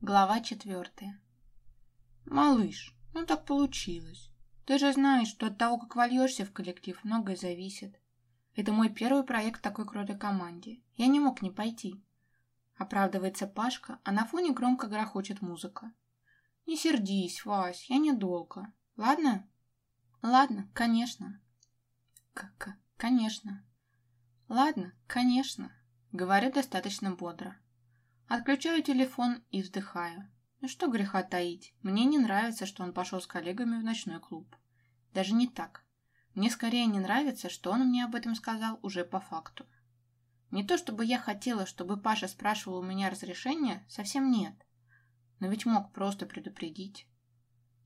Глава четвертая. «Малыш, ну так получилось. Ты же знаешь, что от того, как вольешься в коллектив, многое зависит. Это мой первый проект такой крутой команде. Я не мог не пойти». Оправдывается Пашка, а на фоне громко грохочет музыка. «Не сердись, Вась, я недолго. Ладно?» «Ладно, конечно». «К-к, конечно». «Ладно, конечно», — говорю достаточно бодро. Отключаю телефон и вздыхаю. Ну что греха таить, мне не нравится, что он пошел с коллегами в ночной клуб. Даже не так. Мне скорее не нравится, что он мне об этом сказал уже по факту. Не то чтобы я хотела, чтобы Паша спрашивал у меня разрешения, совсем нет. Но ведь мог просто предупредить.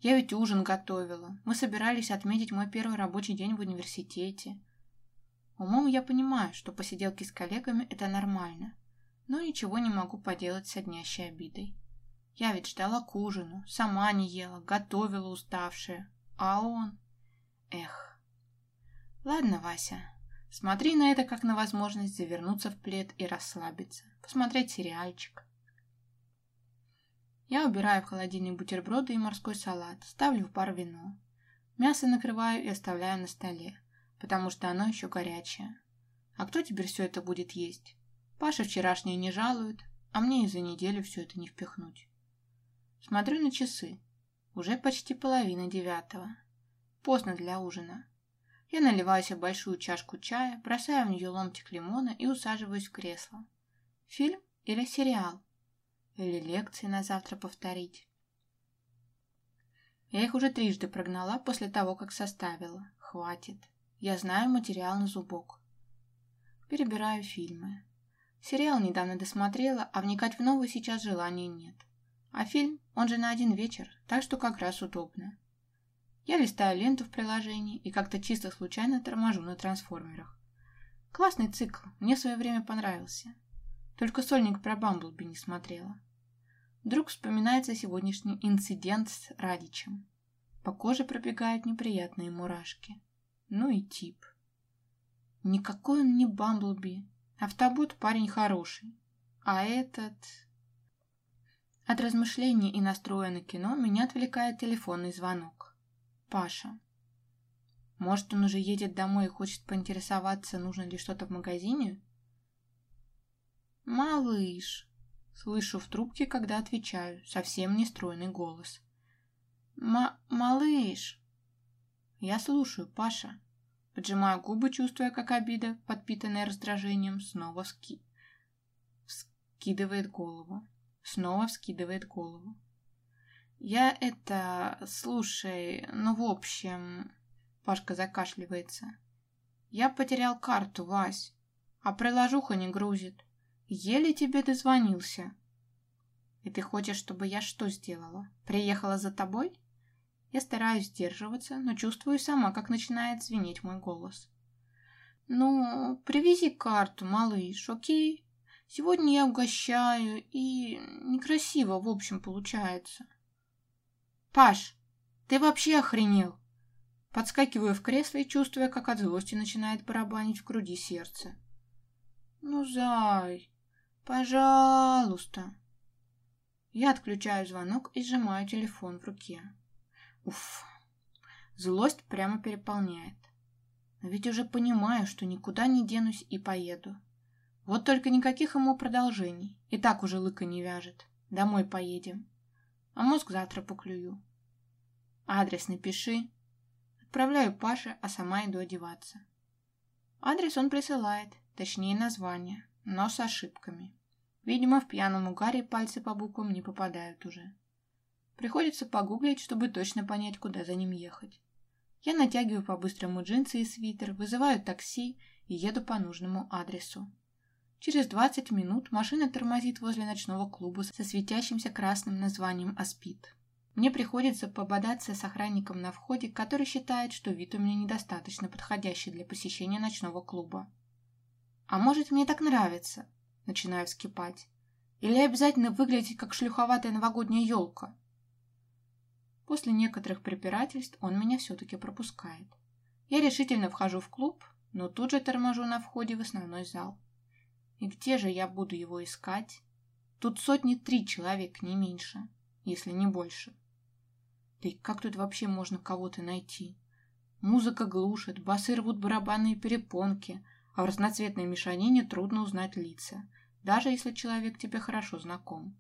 Я ведь ужин готовила. Мы собирались отметить мой первый рабочий день в университете. Умом я понимаю, что посиделки с коллегами – это нормально но ничего не могу поделать с однящей обидой. Я ведь ждала к ужину, сама не ела, готовила уставшая. А он... Эх. Ладно, Вася, смотри на это как на возможность завернуться в плед и расслабиться, посмотреть сериальчик. Я убираю в холодильник бутерброды и морской салат, ставлю в пар вино. Мясо накрываю и оставляю на столе, потому что оно еще горячее. А кто теперь все это будет есть? Паша вчерашнее не жалует, а мне и за неделю все это не впихнуть. Смотрю на часы. Уже почти половина девятого. Поздно для ужина. Я наливаю себе большую чашку чая, бросаю в нее ломтик лимона и усаживаюсь в кресло. Фильм или сериал? Или лекции на завтра повторить? Я их уже трижды прогнала после того, как составила. Хватит. Я знаю материал на зубок. Перебираю фильмы. Сериал недавно досмотрела, а вникать в новый сейчас желания нет. А фильм, он же на один вечер, так что как раз удобно. Я листаю ленту в приложении и как-то чисто случайно торможу на трансформерах. Классный цикл, мне в свое время понравился. Только сольник про Бамблби не смотрела. Вдруг вспоминается сегодняшний инцидент с Радичем. По коже пробегают неприятные мурашки. Ну и тип. Никакой он не Бамблби, Автобот парень хороший. А этот... От размышлений и настроя на кино меня отвлекает телефонный звонок. Паша. Может, он уже едет домой и хочет поинтересоваться, нужно ли что-то в магазине? «Малыш!» Слышу в трубке, когда отвечаю, совсем нестройный голос. М «Малыш!» Я слушаю, Паша. Поджимаю губы, чувствуя, как обида, подпитанная раздражением, снова вски... вскидывает голову. Снова вскидывает голову. Я это... Слушай, ну в общем... Пашка закашливается. Я потерял карту, Вась. А приложуха не грузит. Еле тебе дозвонился. И ты хочешь, чтобы я что сделала? Приехала за тобой? Я стараюсь сдерживаться, но чувствую сама, как начинает звенеть мой голос. «Ну, привези карту, малыш, окей? Сегодня я угощаю, и некрасиво, в общем, получается». «Паш, ты вообще охренел?» Подскакиваю в кресло и чувствуя, как от злости начинает барабанить в груди сердце. «Ну, зай, пожалуйста». Я отключаю звонок и сжимаю телефон в руке. Уф, злость прямо переполняет. Но ведь уже понимаю, что никуда не денусь и поеду. Вот только никаких ему продолжений. И так уже лыка не вяжет. Домой поедем. А мозг завтра поклюю. Адрес напиши. Отправляю Паше, а сама иду одеваться. Адрес он присылает, точнее название, но с ошибками. Видимо, в пьяном угаре пальцы по буквам не попадают уже. Приходится погуглить, чтобы точно понять, куда за ним ехать. Я натягиваю по-быстрому джинсы и свитер, вызываю такси и еду по нужному адресу. Через 20 минут машина тормозит возле ночного клуба со светящимся красным названием «Аспид». Мне приходится пободаться с охранником на входе, который считает, что вид у меня недостаточно подходящий для посещения ночного клуба. «А может, мне так нравится?» Начинаю вскипать. «Или обязательно выглядеть, как шлюховатая новогодняя елка?» После некоторых препирательств он меня все-таки пропускает. Я решительно вхожу в клуб, но тут же торможу на входе в основной зал. И где же я буду его искать? Тут сотни три человек, не меньше, если не больше. Да и как тут вообще можно кого-то найти? Музыка глушит, басы рвут барабанные перепонки, а в разноцветной мешанине трудно узнать лица, даже если человек тебе хорошо знаком.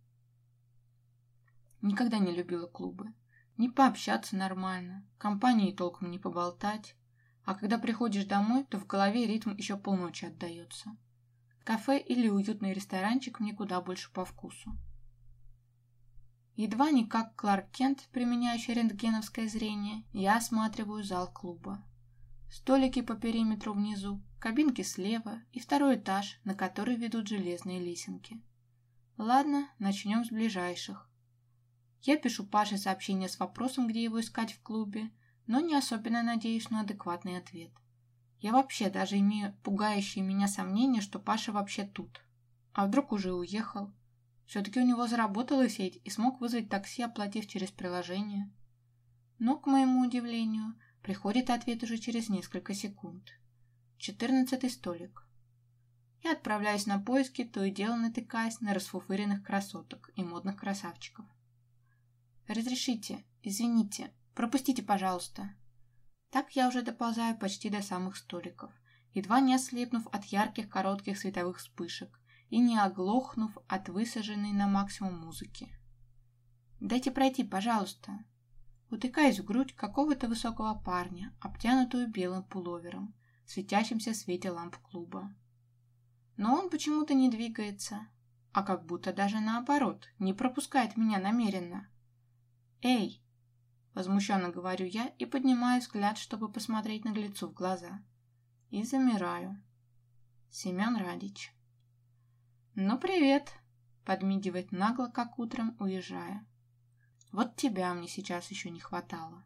Никогда не любила клубы. Не пообщаться нормально, компании толком не поболтать. А когда приходишь домой, то в голове ритм еще полночи отдается. Кафе или уютный ресторанчик мне куда больше по вкусу. Едва не как Кларк Кент, применяющий рентгеновское зрение, я осматриваю зал клуба. Столики по периметру внизу, кабинки слева и второй этаж, на который ведут железные лесенки. Ладно, начнем с ближайших. Я пишу Паше сообщение с вопросом, где его искать в клубе, но не особенно надеюсь на адекватный ответ. Я вообще даже имею пугающие меня сомнения, что Паша вообще тут. А вдруг уже уехал? Все-таки у него заработала сеть и смог вызвать такси, оплатив через приложение. Но, к моему удивлению, приходит ответ уже через несколько секунд. Четырнадцатый столик. Я отправляюсь на поиски, то и дело натыкаясь на расфуфыренных красоток и модных красавчиков. «Разрешите, извините, пропустите, пожалуйста». Так я уже доползаю почти до самых столиков, едва не ослепнув от ярких коротких световых вспышек, и не оглохнув от высаженной на максимум музыки. «Дайте пройти, пожалуйста!» Утыкаюсь в грудь какого-то высокого парня, обтянутую белым пуловером, светящимся в свете ламп клуба. Но он почему-то не двигается, а как будто даже наоборот, не пропускает меня намеренно. «Эй!» — возмущенно говорю я и поднимаю взгляд, чтобы посмотреть наглецу в глаза. И замираю. Семен Радич. «Ну, привет!» — подмигивает нагло, как утром, уезжая. «Вот тебя мне сейчас еще не хватало».